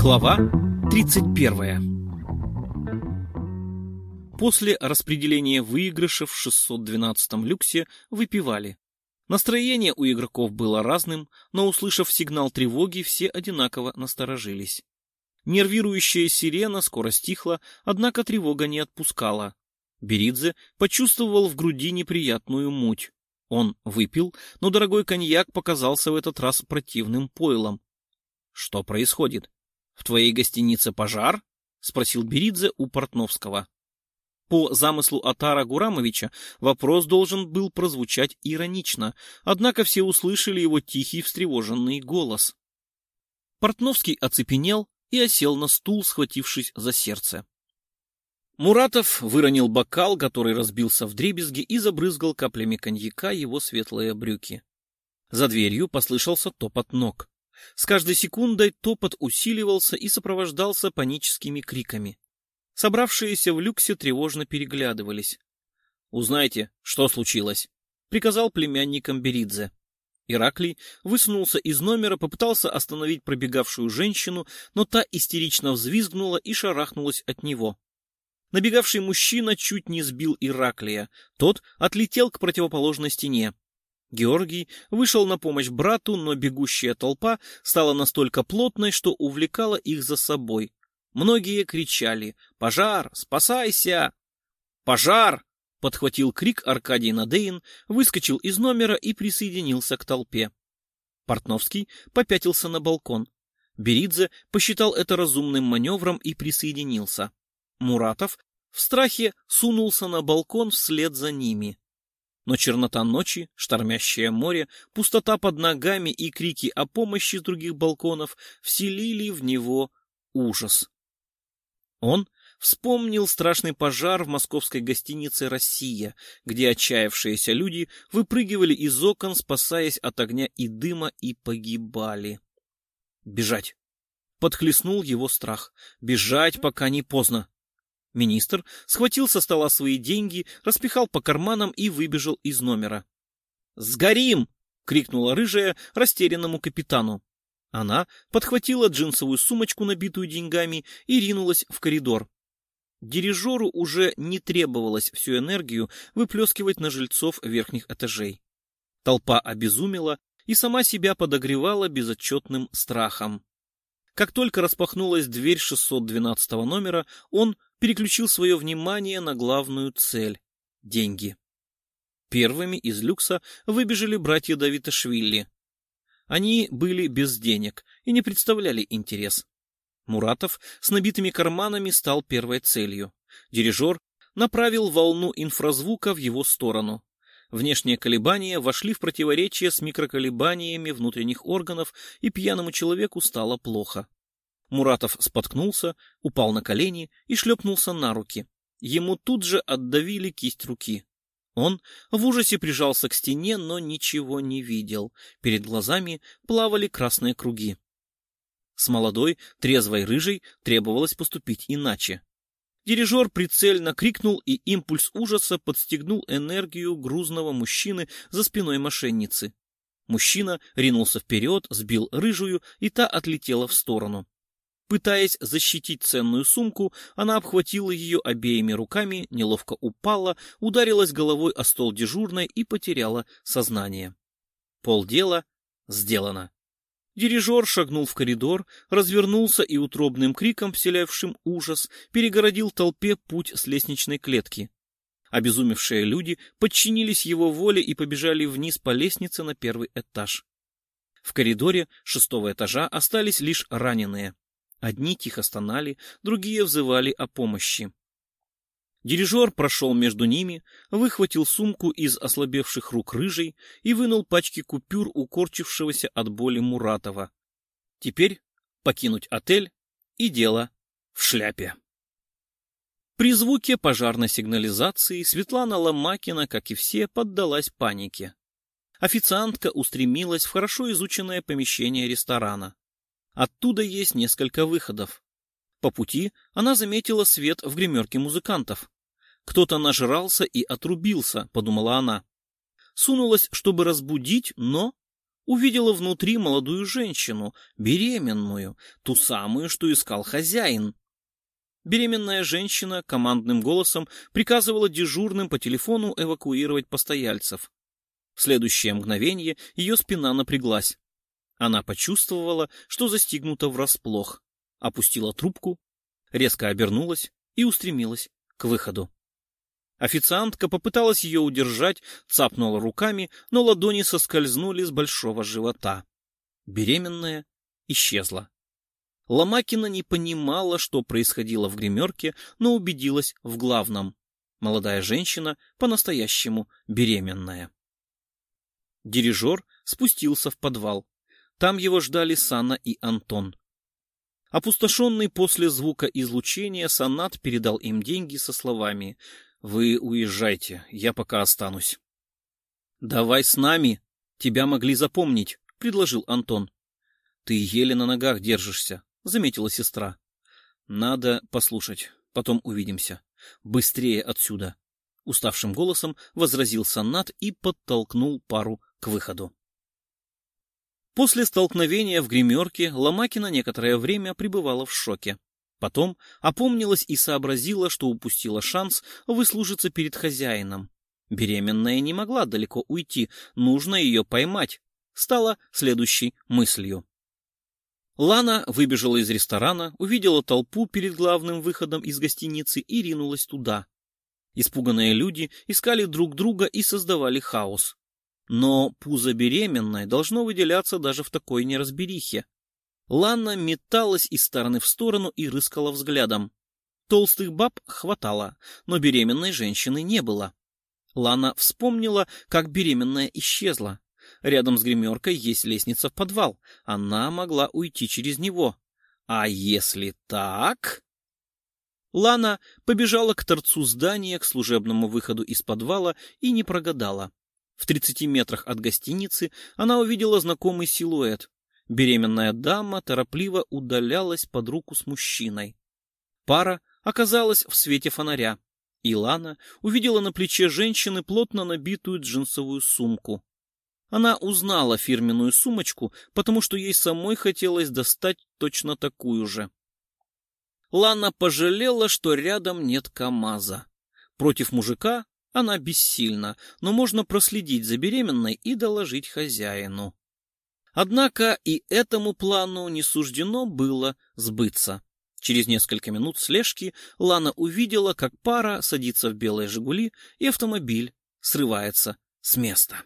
Глава 31 После распределения выигрышев в 612-м люксе выпивали. Настроение у игроков было разным, но, услышав сигнал тревоги, все одинаково насторожились. Нервирующая сирена скоро стихла, однако тревога не отпускала. Беридзе почувствовал в груди неприятную муть. Он выпил, но дорогой коньяк показался в этот раз противным пойлом. — Что происходит? В твоей гостинице пожар? — спросил Беридзе у Портновского. По замыслу Атара Гурамовича вопрос должен был прозвучать иронично, однако все услышали его тихий встревоженный голос. Портновский оцепенел и осел на стул, схватившись за сердце. Муратов выронил бокал, который разбился в дребезги, и забрызгал каплями коньяка его светлые брюки. За дверью послышался топот ног. С каждой секундой топот усиливался и сопровождался паническими криками. Собравшиеся в люксе тревожно переглядывались. «Узнайте, что случилось», — приказал племянникам Беридзе. Ираклий высунулся из номера, попытался остановить пробегавшую женщину, но та истерично взвизгнула и шарахнулась от него. Набегавший мужчина чуть не сбил Ираклия. Тот отлетел к противоположной стене. Георгий вышел на помощь брату, но бегущая толпа стала настолько плотной, что увлекала их за собой. Многие кричали «Пожар! Спасайся!» «Пожар!» — подхватил крик Аркадий Надеин, выскочил из номера и присоединился к толпе. Портновский попятился на балкон. Беридзе посчитал это разумным маневром и присоединился. Муратов в страхе сунулся на балкон вслед за ними. Но чернота ночи, штормящее море, пустота под ногами и крики о помощи с других балконов вселили в него ужас. Он вспомнил страшный пожар в московской гостинице «Россия», где отчаявшиеся люди выпрыгивали из окон, спасаясь от огня и дыма, и погибали. Бежать. Подхлестнул его страх. Бежать, пока не поздно. Министр схватил со стола свои деньги, распихал по карманам и выбежал из номера. «Сгорим!» — крикнула рыжая растерянному капитану. Она подхватила джинсовую сумочку, набитую деньгами, и ринулась в коридор. Дирижеру уже не требовалось всю энергию выплескивать на жильцов верхних этажей. Толпа обезумела и сама себя подогревала безотчетным страхом. Как только распахнулась дверь 612 номера, он переключил свое внимание на главную цель — деньги. Первыми из люкса выбежали братья Давиташвили. Они были без денег и не представляли интерес. Муратов с набитыми карманами стал первой целью. Дирижер направил волну инфразвука в его сторону. Внешние колебания вошли в противоречие с микроколебаниями внутренних органов, и пьяному человеку стало плохо. Муратов споткнулся, упал на колени и шлепнулся на руки. Ему тут же отдавили кисть руки. Он в ужасе прижался к стене, но ничего не видел. Перед глазами плавали красные круги. С молодой, трезвой рыжей требовалось поступить иначе. Дирижер прицельно крикнул, и импульс ужаса подстегнул энергию грузного мужчины за спиной мошенницы. Мужчина ринулся вперед, сбил рыжую, и та отлетела в сторону. Пытаясь защитить ценную сумку, она обхватила ее обеими руками, неловко упала, ударилась головой о стол дежурной и потеряла сознание. Полдела сделано. Дирижер шагнул в коридор, развернулся и утробным криком, вселявшим ужас, перегородил толпе путь с лестничной клетки. Обезумевшие люди подчинились его воле и побежали вниз по лестнице на первый этаж. В коридоре шестого этажа остались лишь раненые. Одни тихо стонали, другие взывали о помощи. Дирижер прошел между ними, выхватил сумку из ослабевших рук рыжей и вынул пачки купюр укорчившегося от боли Муратова. Теперь покинуть отель и дело в шляпе. При звуке пожарной сигнализации Светлана Ломакина, как и все, поддалась панике. Официантка устремилась в хорошо изученное помещение ресторана. Оттуда есть несколько выходов. По пути она заметила свет в гримерке музыкантов. Кто-то нажрался и отрубился, подумала она. Сунулась, чтобы разбудить, но увидела внутри молодую женщину, беременную, ту самую, что искал хозяин. Беременная женщина командным голосом приказывала дежурным по телефону эвакуировать постояльцев. В следующее мгновение ее спина напряглась. Она почувствовала, что застигнута врасплох, опустила трубку, резко обернулась и устремилась к выходу. Официантка попыталась ее удержать, цапнула руками, но ладони соскользнули с большого живота. Беременная исчезла. Ломакина не понимала, что происходило в гримерке, но убедилась в главном. Молодая женщина по-настоящему беременная. Дирижер спустился в подвал. Там его ждали Сана и Антон. Опустошенный после звука излучения, Санат передал им деньги со словами «Вы уезжайте, я пока останусь». «Давай с нами, тебя могли запомнить», — предложил Антон. «Ты еле на ногах держишься», — заметила сестра. «Надо послушать, потом увидимся. Быстрее отсюда», — уставшим голосом возразил Санат и подтолкнул пару к выходу. После столкновения в гримерке Ломакина некоторое время пребывала в шоке. Потом опомнилась и сообразила, что упустила шанс выслужиться перед хозяином. Беременная не могла далеко уйти, нужно ее поймать. Стала следующей мыслью. Лана выбежала из ресторана, увидела толпу перед главным выходом из гостиницы и ринулась туда. Испуганные люди искали друг друга и создавали хаос. Но пузо беременной должно выделяться даже в такой неразберихе. Ланна металась из стороны в сторону и рыскала взглядом. Толстых баб хватало, но беременной женщины не было. Лана вспомнила, как беременная исчезла. Рядом с гримеркой есть лестница в подвал. Она могла уйти через него. А если так... Лана побежала к торцу здания, к служебному выходу из подвала и не прогадала. В тридцати метрах от гостиницы она увидела знакомый силуэт. Беременная дама торопливо удалялась под руку с мужчиной. Пара оказалась в свете фонаря. Илана увидела на плече женщины плотно набитую джинсовую сумку. Она узнала фирменную сумочку, потому что ей самой хотелось достать точно такую же. Лана пожалела, что рядом нет КамАЗа. Против мужика она бессильна, но можно проследить за беременной и доложить хозяину. Однако и этому плану не суждено было сбыться. Через несколько минут слежки Лана увидела, как пара садится в белые «Жигули», и автомобиль срывается с места.